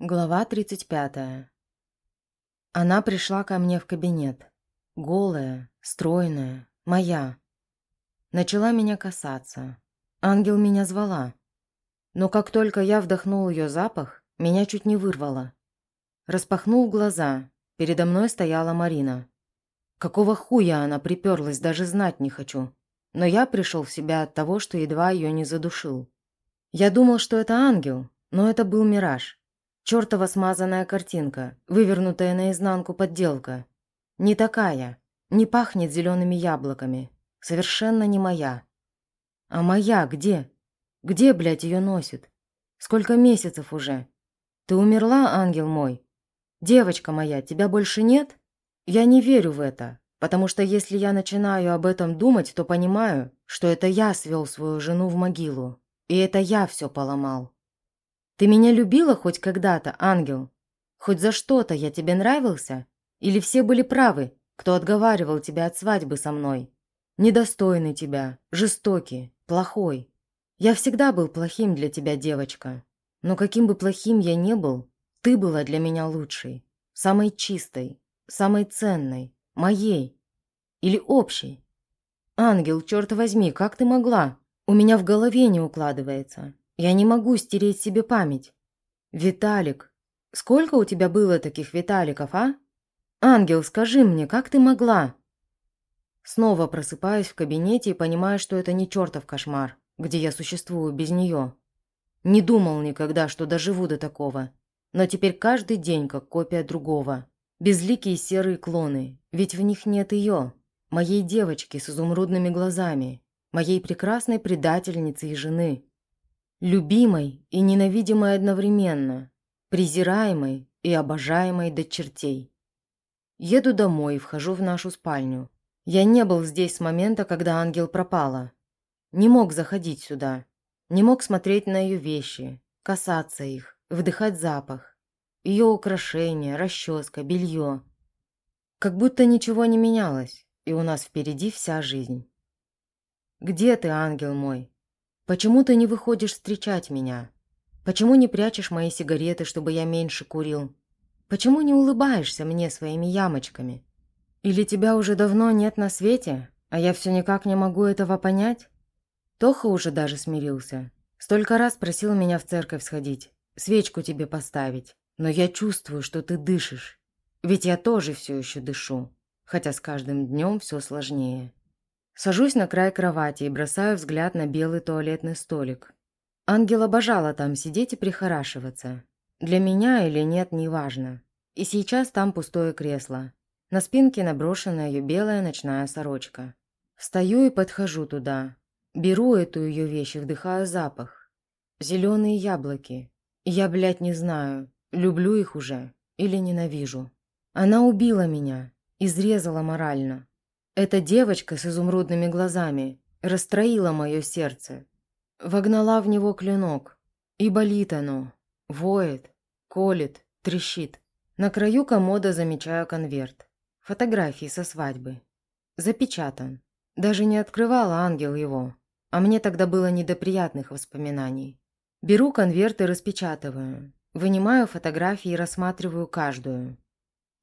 Глава 35. Она пришла ко мне в кабинет. Голая, стройная, моя. Начала меня касаться. Ангел меня звала. Но как только я вдохнул ее запах, меня чуть не вырвало. Распахнул глаза. Передо мной стояла Марина. Какого хуя она приперлась, даже знать не хочу. Но я пришел в себя от того, что едва ее не задушил. Я думал, что это ангел, но это был мираж. Чёртова смазанная картинка, вывернутая наизнанку подделка. Не такая, не пахнет зелеными яблоками. Совершенно не моя. А моя где? Где, блядь, ее носит? Сколько месяцев уже? Ты умерла, ангел мой? Девочка моя, тебя больше нет? Я не верю в это, потому что если я начинаю об этом думать, то понимаю, что это я свел свою жену в могилу. И это я все поломал. Ты меня любила хоть когда-то, ангел? Хоть за что-то я тебе нравился? Или все были правы, кто отговаривал тебя от свадьбы со мной? Недостойный тебя, жестокий, плохой. Я всегда был плохим для тебя, девочка. Но каким бы плохим я не был, ты была для меня лучшей, самой чистой, самой ценной, моей или общей. Ангел, черт возьми, как ты могла? У меня в голове не укладывается. Я не могу стереть себе память. Виталик. Сколько у тебя было таких Виталиков, а? Ангел, скажи мне, как ты могла? Снова просыпаюсь в кабинете и понимаю, что это не чертов кошмар, где я существую без нее. Не думал никогда, что доживу до такого. Но теперь каждый день как копия другого. Безликие серые клоны, ведь в них нет ее, моей девочки с изумрудными глазами, моей прекрасной предательницы и жены любимой и ненавидимой одновременно, презираемой и обожаемой до чертей. Еду домой и вхожу в нашу спальню. Я не был здесь с момента, когда ангел пропала. Не мог заходить сюда. Не мог смотреть на ее вещи, касаться их, вдыхать запах. Ее украшения, расческа, белье. Как будто ничего не менялось, и у нас впереди вся жизнь. «Где ты, ангел мой?» Почему ты не выходишь встречать меня? Почему не прячешь мои сигареты, чтобы я меньше курил? Почему не улыбаешься мне своими ямочками? Или тебя уже давно нет на свете, а я все никак не могу этого понять? Тоха уже даже смирился. Столько раз просил меня в церковь сходить, свечку тебе поставить. Но я чувствую, что ты дышишь. Ведь я тоже все еще дышу, хотя с каждым днем все сложнее. Сажусь на край кровати и бросаю взгляд на белый туалетный столик. Ангел обожала там сидеть и прихорашиваться. Для меня или нет, неважно. И сейчас там пустое кресло. На спинке наброшена ее белая ночная сорочка. Встаю и подхожу туда. Беру эту ее вещь и вдыхаю запах. Зеленые яблоки. Я, блядь, не знаю, люблю их уже или ненавижу. Она убила меня, изрезала морально. Эта девочка с изумрудными глазами расстроила мое сердце. Вогнала в него клинок. И болит оно. Воет, колет, трещит. На краю комода замечаю конверт. Фотографии со свадьбы. Запечатан. Даже не открывала ангел его. А мне тогда было не до приятных воспоминаний. Беру конверт и распечатываю. Вынимаю фотографии и рассматриваю каждую.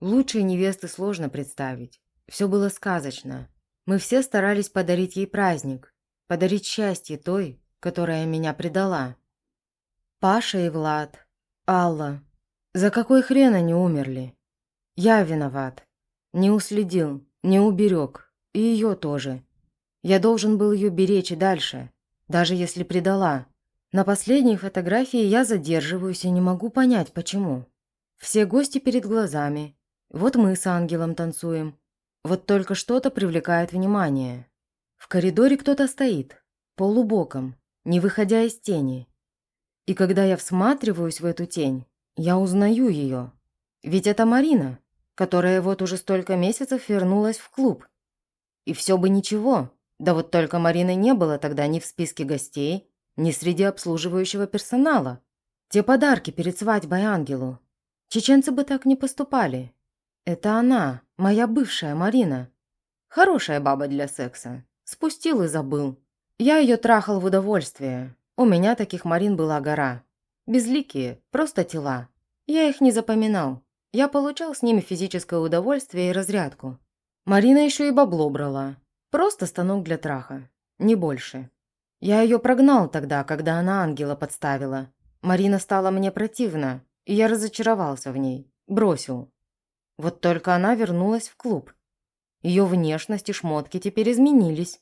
Лучшей невесты сложно представить. Все было сказочно. Мы все старались подарить ей праздник, подарить счастье той, которая меня предала. Паша и Влад, Алла. За какой хрен они умерли? Я виноват. Не уследил, не уберег. И ее тоже. Я должен был ее беречь и дальше, даже если предала. На последней фотографии я задерживаюсь и не могу понять, почему. Все гости перед глазами. Вот мы с ангелом танцуем. Вот только что-то привлекает внимание. В коридоре кто-то стоит, полубоком, не выходя из тени. И когда я всматриваюсь в эту тень, я узнаю ее. Ведь это Марина, которая вот уже столько месяцев вернулась в клуб. И все бы ничего, да вот только Марины не было тогда ни в списке гостей, ни среди обслуживающего персонала. Те подарки перед свадьбой ангелу. Чеченцы бы так не поступали. Это она, моя бывшая Марина. Хорошая баба для секса. Спустил и забыл. Я ее трахал в удовольствие. У меня таких Марин была гора. Безликие, просто тела. Я их не запоминал. Я получал с ними физическое удовольствие и разрядку. Марина еще и бабло брала. Просто станок для траха. Не больше. Я ее прогнал тогда, когда она ангела подставила. Марина стала мне противна, и я разочаровался в ней. Бросил. Вот только она вернулась в клуб. Ее внешность и шмотки теперь изменились.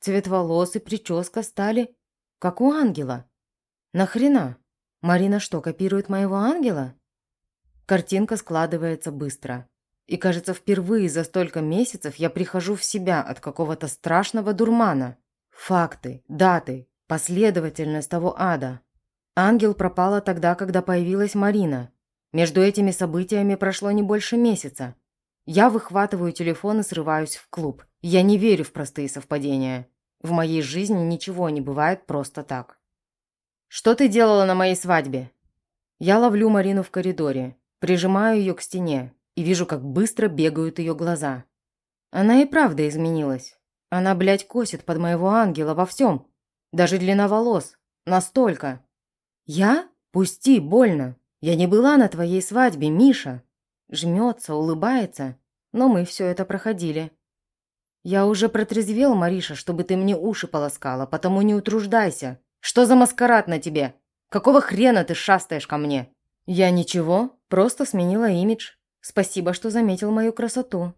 Цвет волос и прическа стали как у ангела. Нахрена? Марина что, копирует моего ангела? Картинка складывается быстро. И кажется, впервые за столько месяцев я прихожу в себя от какого-то страшного дурмана. Факты, даты, последовательность того ада. Ангел пропала тогда, когда появилась Марина. Между этими событиями прошло не больше месяца. Я выхватываю телефон и срываюсь в клуб. Я не верю в простые совпадения. В моей жизни ничего не бывает просто так. «Что ты делала на моей свадьбе?» Я ловлю Марину в коридоре. Прижимаю ее к стене и вижу, как быстро бегают ее глаза. Она и правда изменилась. Она, блядь, косит под моего ангела во всем. Даже длина волос. Настолько. Я? Пусти, больно. Я не была на твоей свадьбе, Миша. Жмется, улыбается. Но мы все это проходили. Я уже протрезвел, Мариша, чтобы ты мне уши полоскала, потому не утруждайся. Что за маскарад на тебе? Какого хрена ты шастаешь ко мне? Я ничего, Просто сменила имидж. Спасибо, что заметил мою красоту».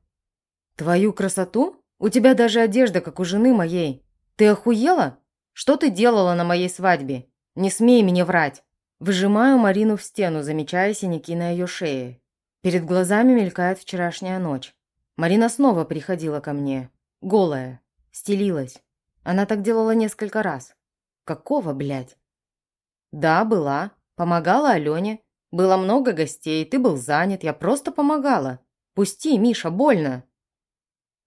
«Твою красоту? У тебя даже одежда, как у жены моей. Ты охуела? Что ты делала на моей свадьбе? Не смей мне врать!» Выжимаю Марину в стену, замечая синяки на ее шее. Перед глазами мелькает вчерашняя ночь. Марина снова приходила ко мне. Голая. Стелилась. Она так делала несколько раз. Какого, блядь? Да, была. Помогала Алене. Было много гостей, ты был занят, я просто помогала. Пусти, Миша, больно.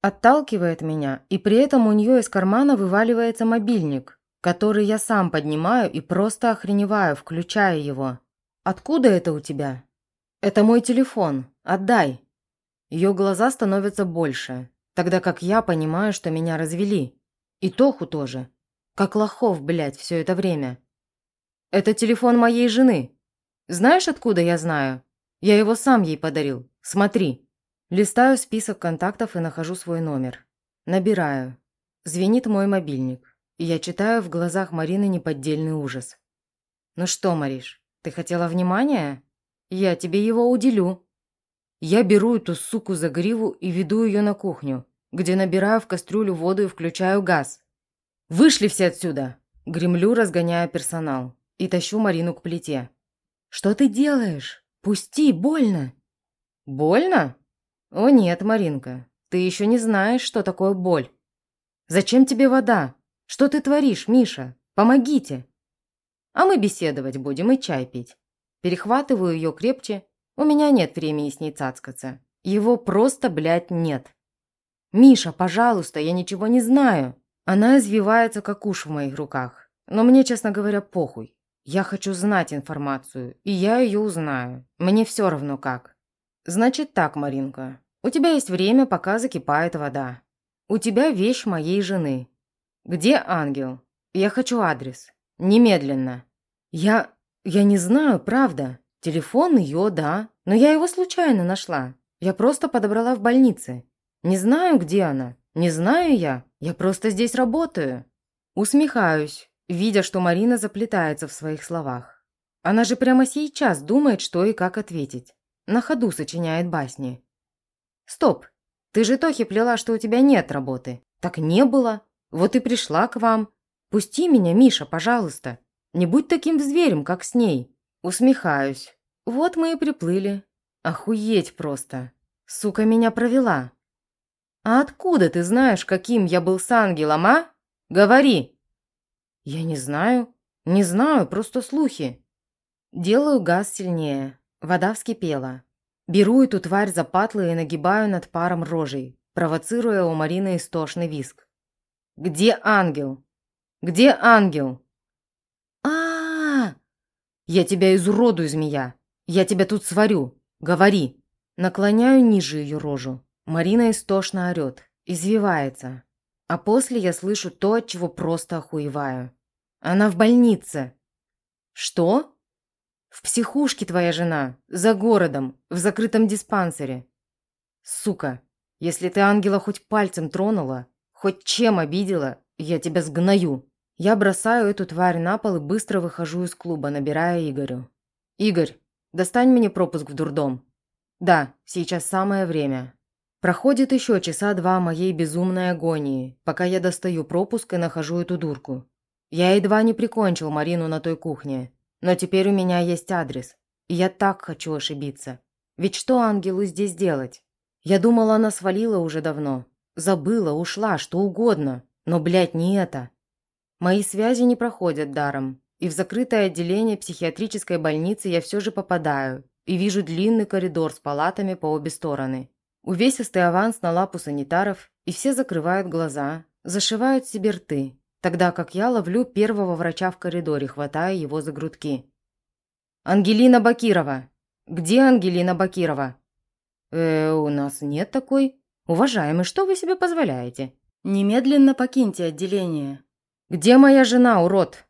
Отталкивает меня, и при этом у нее из кармана вываливается мобильник, который я сам поднимаю и просто охреневаю, включая его. Откуда это у тебя? Это мой телефон. Отдай. Ее глаза становятся больше, тогда как я понимаю, что меня развели. И Тоху тоже. Как лохов, блядь, все это время. Это телефон моей жены. Знаешь, откуда я знаю? Я его сам ей подарил. Смотри. Листаю список контактов и нахожу свой номер. Набираю. Звенит мой мобильник. Я читаю в глазах Марины неподдельный ужас. «Ну что, Мариш, ты хотела внимания? Я тебе его уделю». Я беру эту суку за гриву и веду ее на кухню, где набираю в кастрюлю воду и включаю газ. «Вышли все отсюда!» Гремлю, разгоняя персонал, и тащу Марину к плите. «Что ты делаешь? Пусти, больно!» «Больно? О нет, Маринка, ты еще не знаешь, что такое боль. Зачем тебе вода? Что ты творишь, Миша? Помогите!» «А мы беседовать будем и чай пить». Перехватываю ее крепче. У меня нет времени с ней цацкаться. Его просто, блядь, нет. «Миша, пожалуйста, я ничего не знаю». Она извивается, как уж в моих руках. Но мне, честно говоря, похуй. Я хочу знать информацию, и я ее узнаю. Мне все равно как. Значит так, Маринка. У тебя есть время, пока закипает вода. У тебя вещь моей жены. Где ангел? Я хочу адрес. Немедленно. Я... я не знаю, правда. Телефон ее, да. Но я его случайно нашла. Я просто подобрала в больнице. Не знаю, где она. Не знаю я. Я просто здесь работаю. Усмехаюсь видя, что Марина заплетается в своих словах. Она же прямо сейчас думает, что и как ответить. На ходу сочиняет басни. «Стоп! Ты же Тохе плела, что у тебя нет работы. Так не было. Вот и пришла к вам. Пусти меня, Миша, пожалуйста. Не будь таким зверем, как с ней». Усмехаюсь. Вот мы и приплыли. Охуеть просто. Сука меня провела. «А откуда ты знаешь, каким я был с ангелом, а? Говори!» «Я не знаю. Не знаю, просто слухи». Делаю газ сильнее. Вода вскипела. Беру эту тварь за патлы и нагибаю над паром рожей, провоцируя у Марины истошный виск. «Где ангел? Где ангел?» а, -а, -а Я тебя изуродую, змея! Я тебя тут сварю! Говори!» Наклоняю ниже ее рожу. Марина истошно орет, извивается. А после я слышу то, от чего просто охуеваю. Она в больнице. Что? В психушке твоя жена, за городом, в закрытом диспансере. Сука, если ты ангела хоть пальцем тронула, хоть чем обидела, я тебя сгною. Я бросаю эту тварь на пол и быстро выхожу из клуба, набирая Игорю. «Игорь, достань мне пропуск в дурдом». «Да, сейчас самое время». Проходит еще часа два моей безумной агонии, пока я достаю пропуск и нахожу эту дурку. Я едва не прикончил Марину на той кухне, но теперь у меня есть адрес, и я так хочу ошибиться. Ведь что ангелу здесь делать? Я думала, она свалила уже давно. Забыла, ушла, что угодно. Но, блядь, не это. Мои связи не проходят даром, и в закрытое отделение психиатрической больницы я все же попадаю и вижу длинный коридор с палатами по обе стороны. Увесистый аванс на лапу санитаров, и все закрывают глаза, зашивают себе рты, тогда как я ловлю первого врача в коридоре, хватая его за грудки. «Ангелина Бакирова! Где Ангелина Бакирова?» «Э, у нас нет такой. Уважаемый, что вы себе позволяете? Немедленно покиньте отделение. «Где моя жена, урод?»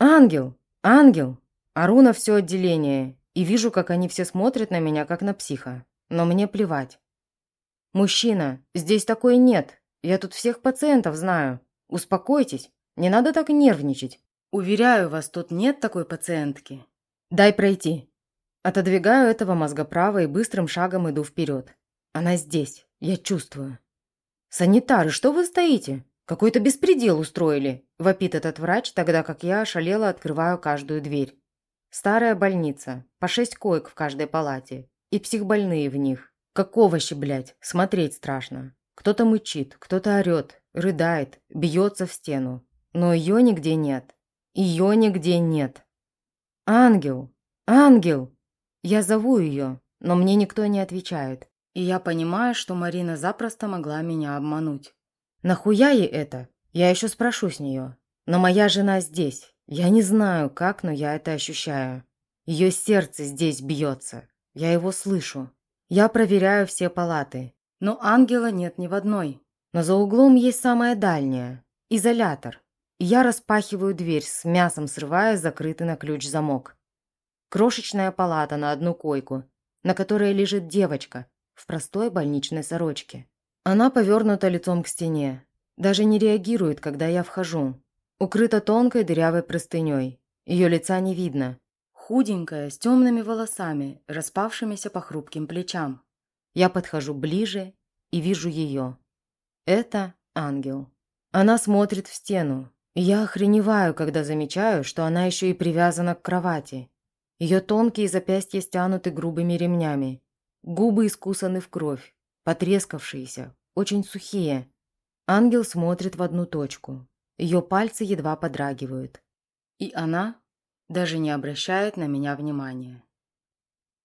«Ангел! Ангел!» Ору на все отделение и вижу, как они все смотрят на меня, как на психа. Но мне плевать. «Мужчина, здесь такой нет. Я тут всех пациентов знаю. Успокойтесь, не надо так нервничать. Уверяю вас, тут нет такой пациентки. Дай пройти». Отодвигаю этого мозгоправа и быстрым шагом иду вперед. Она здесь, я чувствую. «Санитары, что вы стоите? Какой-то беспредел устроили!» – вопит этот врач, тогда как я ошалела открываю каждую дверь. Старая больница, по шесть коек в каждой палате. И психбольные в них. Как овощи, блядь, смотреть страшно. Кто-то мычит, кто-то орёт, рыдает, бьется в стену. Но ее нигде нет. Ее нигде нет. «Ангел! Ангел!» Я зову ее, но мне никто не отвечает. И я понимаю, что Марина запросто могла меня обмануть. Нахуя ей это? Я еще спрошу с нее. Но моя жена здесь. Я не знаю, как, но я это ощущаю. Ее сердце здесь бьется. Я его слышу. Я проверяю все палаты. Но ангела нет ни в одной. Но за углом есть самая дальняя. Изолятор. И я распахиваю дверь, с мясом срывая закрытый на ключ замок. Крошечная палата на одну койку, на которой лежит девочка в простой больничной сорочке. Она повернута лицом к стене, даже не реагирует, когда я вхожу. Укрыта тонкой дырявой простыней. Ее лица не видно. Худенькая, с темными волосами, распавшимися по хрупким плечам. Я подхожу ближе и вижу ее. Это ангел. Она смотрит в стену. Я охреневаю, когда замечаю, что она еще и привязана к кровати. Ее тонкие запястья стянуты грубыми ремнями. Губы искусаны в кровь, потрескавшиеся, очень сухие. Ангел смотрит в одну точку. Ее пальцы едва подрагивают. И она даже не обращает на меня внимания.